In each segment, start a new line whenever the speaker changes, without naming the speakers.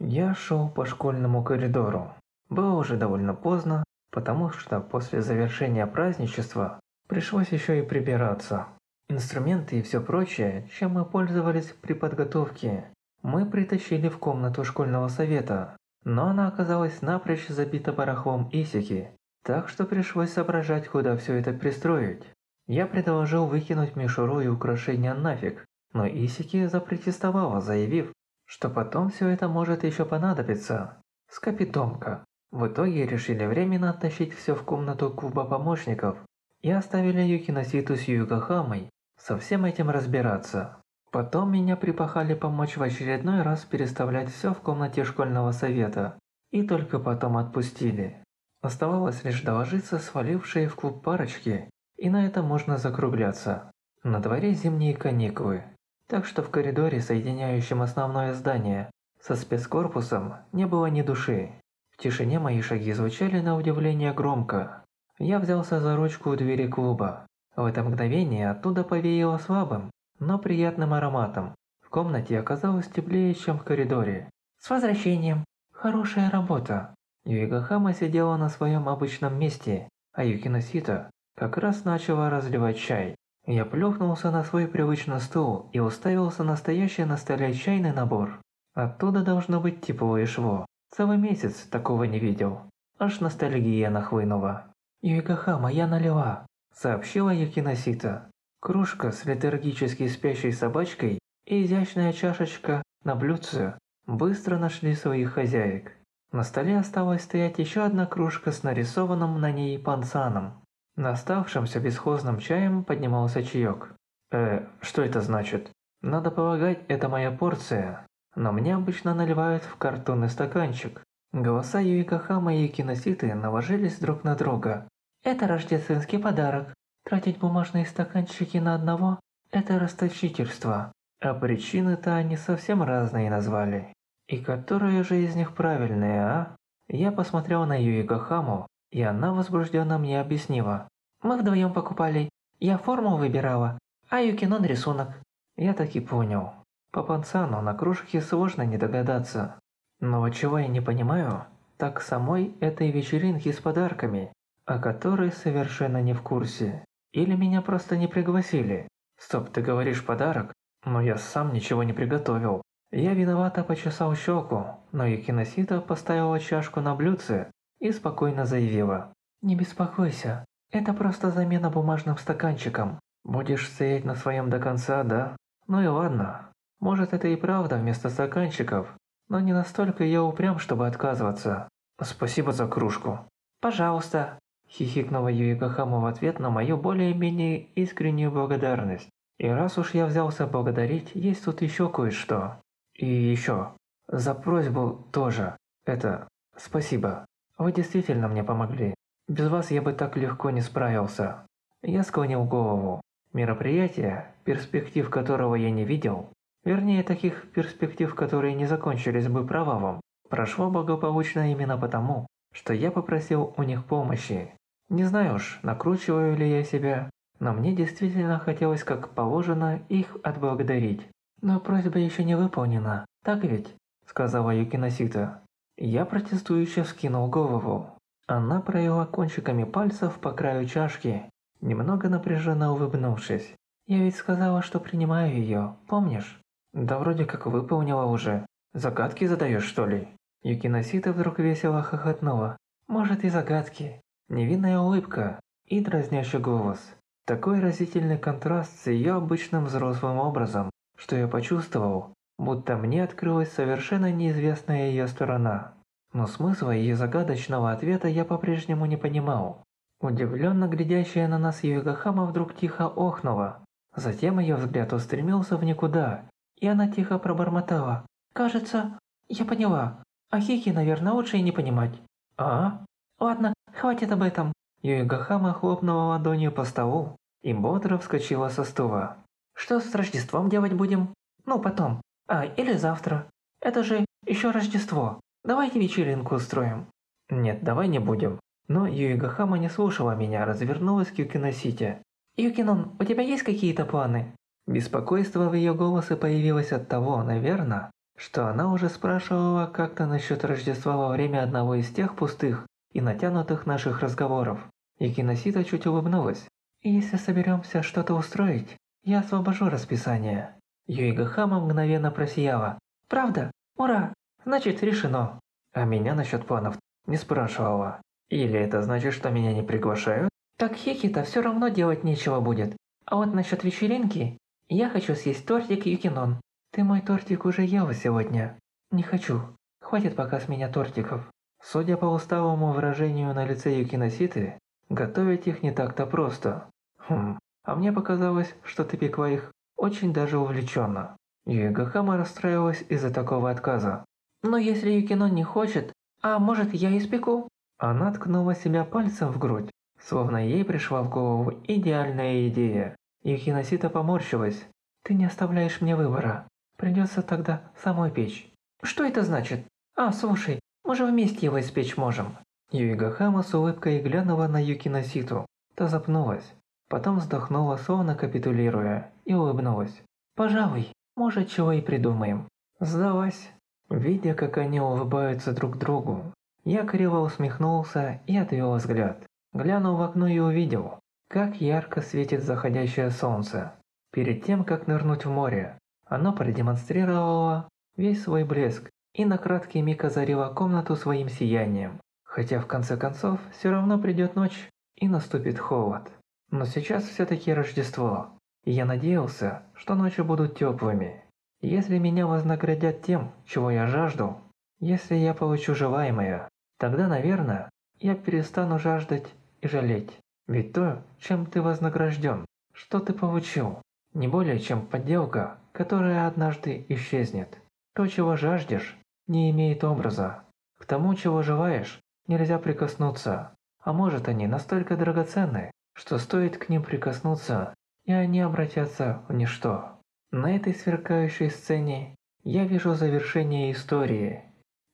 Я шел по школьному коридору. Было уже довольно поздно, потому что после завершения праздничества пришлось еще и прибираться. Инструменты и все прочее, чем мы пользовались при подготовке, мы притащили в комнату школьного совета, но она оказалась напрочь забита барахлом Исики, так что пришлось соображать, куда все это пристроить. Я предложил выкинуть мишуру и украшения нафиг, но Исики запротестовала, заявив, что потом все это может еще понадобиться. Скопитомка. В итоге решили временно оттащить все в комнату клуба помощников и оставили Юкиноситу с Югахамой со всем этим разбираться. Потом меня припахали помочь в очередной раз переставлять все в комнате школьного совета, и только потом отпустили. Оставалось лишь доложиться свалившие в клуб парочки, и на это можно закругляться. На дворе зимние каникулы, так что в коридоре, соединяющем основное здание со спецкорпусом, не было ни души. В тишине мои шаги звучали на удивление громко. Я взялся за ручку у двери клуба. В это мгновение оттуда повеяло слабым, но приятным ароматом. В комнате оказалось теплее, чем в коридоре. «С возвращением! Хорошая работа!» Юигахама сидела на своем обычном месте, а Юкино Сита как раз начала разливать чай. Я плюхнулся на свой привычный стул и уставился на стоящий на столе чайный набор. Оттуда должно быть и шво. Целый месяц такого не видел. Аж ностальгия нахлынула. «Юигахама, я налила», – сообщила Юкиносита. Кружка с летаргически спящей собачкой и изящная чашечка на блюдце быстро нашли своих хозяек. На столе осталась стоять еще одна кружка с нарисованным на ней пансаном. На оставшемся бесхозным чаем поднимался чаек. Э, что это значит? Надо полагать, это моя порция, но мне обычно наливают в картонный стаканчик. Голоса Юика Хама и Киноситы наложились друг на друга. «Это рождественский подарок. Тратить бумажные стаканчики на одного – это расточительство». А причины-то они совсем разные назвали. И которая же из них правильная, а? Я посмотрел на Юика Хаму, и она возбужденно мне объяснила. «Мы вдвоем покупали. Я форму выбирала, а Юкинон рисунок». Я так и понял. По панцану на кружке сложно не догадаться. Но чего я не понимаю, так самой этой вечеринки с подарками, о которой совершенно не в курсе. Или меня просто не пригласили. Стоп, ты говоришь подарок? Но я сам ничего не приготовил. Я виновато почесал щеку, но Юкиносита поставила чашку на блюдце и спокойно заявила. «Не беспокойся, это просто замена бумажным стаканчиком. Будешь стоять на своем до конца, да? Ну и ладно. Может это и правда вместо стаканчиков, но не настолько я упрям, чтобы отказываться. Спасибо за кружку. Пожалуйста. Хихикнула Юика Хама в ответ на мою более-менее искреннюю благодарность. И раз уж я взялся благодарить, есть тут еще кое-что. И еще. За просьбу тоже. Это... Спасибо. Вы действительно мне помогли. Без вас я бы так легко не справился. Я склонил голову. Мероприятие, перспектив которого я не видел, Вернее, таких перспектив, которые не закончились бы провалом, прошло благополучно именно потому, что я попросил у них помощи. Не знаю уж, накручиваю ли я себя, но мне действительно хотелось как положено их отблагодарить. Но просьба еще не выполнена, так ведь? Сказала Юкиносита. Я протестующе вскинул голову. Она провела кончиками пальцев по краю чашки, немного напряженно улыбнувшись. «Я ведь сказала, что принимаю ее, помнишь?» Да вроде как выполнила уже. Загадки задаешь, что ли? Юкиносита вдруг весело хохотнула. Может и загадки. Невинная улыбка и дразнящий голос. Такой разительный контраст с ее обычным взрослым образом, что я почувствовал, будто мне открылась совершенно неизвестная ее сторона. Но смысла ее загадочного ответа я по-прежнему не понимал. Удивленно глядящая на нас Югахама вдруг тихо охнула. Затем ее взгляд устремился в никуда, и она тихо пробормотала. «Кажется, я поняла. А Хики, наверное, лучше и не понимать». «А? Ладно, хватит об этом». Юигахама хлопнула ладонью по столу и бодро вскочила со стула. «Что с Рождеством делать будем? Ну, потом. А, или завтра. Это же еще Рождество. Давайте вечеринку устроим». «Нет, давай не будем». Но Юигахама не слушала меня, развернулась к Юкиносите. «Юкинон, у тебя есть какие-то планы?» Беспокойство в ее голосе появилось от того, наверное, что она уже спрашивала как-то насчет Рождества во время одного из тех пустых и натянутых наших разговоров. И Киносита чуть улыбнулась. «Если соберемся что-то устроить, я освобожу расписание». Юига Хама мгновенно просияла. «Правда? Ура! Значит, решено!» А меня насчет планов не спрашивала. Или это значит, что меня не приглашают? Так Хики-то все равно делать нечего будет. А вот насчет вечеринки, я хочу съесть тортик Юкинон. Ты мой тортик уже ела сегодня. Не хочу. Хватит пока с меня тортиков. Судя по усталому выражению на лице Юкиноситы, готовить их не так-то просто. Хм, а мне показалось, что ты пекла их очень даже увлеченно. Юигахама расстраивалась из-за такого отказа. Но если Юкинон не хочет, а может я испеку? Она ткнула себя пальцем в грудь, словно ей пришла в голову идеальная идея. Юхиносита поморщилась. «Ты не оставляешь мне выбора. Придется тогда самой печь». «Что это значит? А, слушай, мы же вместе его испечь можем». Юигахама с улыбкой глянула на Юкиноситу. Та запнулась. Потом вздохнула, словно капитулируя, и улыбнулась. «Пожалуй, может, чего и придумаем». Сдалась. Видя, как они улыбаются друг другу, я криво усмехнулся и отвел взгляд. Глянул в окно и увидел, как ярко светит заходящее солнце. Перед тем, как нырнуть в море, оно продемонстрировало весь свой блеск и на краткий миг озарило комнату своим сиянием. Хотя в конце концов все равно придет ночь и наступит холод. Но сейчас все-таки Рождество, и я надеялся, что ночи будут теплыми. Если меня вознаградят тем, чего я жажду, если я получу желаемое, тогда, наверное, я перестану жаждать и жалеть. Ведь то, чем ты вознагражден, что ты получил, не более чем подделка, которая однажды исчезнет. То, чего жаждешь, не имеет образа. К тому, чего желаешь, нельзя прикоснуться. А может они настолько драгоценны, что стоит к ним прикоснуться, и они обратятся в ничто. На этой сверкающей сцене я вижу завершение истории.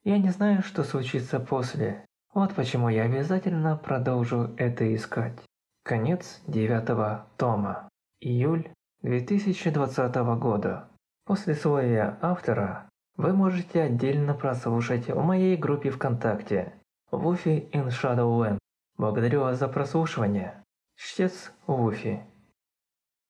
Я не знаю, что случится после. Вот почему я обязательно продолжу это искать. Конец девятого тома. Июль 2020 года. После условия автора вы можете отдельно прослушать в моей группе ВКонтакте Wuffy in Shadowland. Благодарю вас за прослушивание. Чтец Вуфи.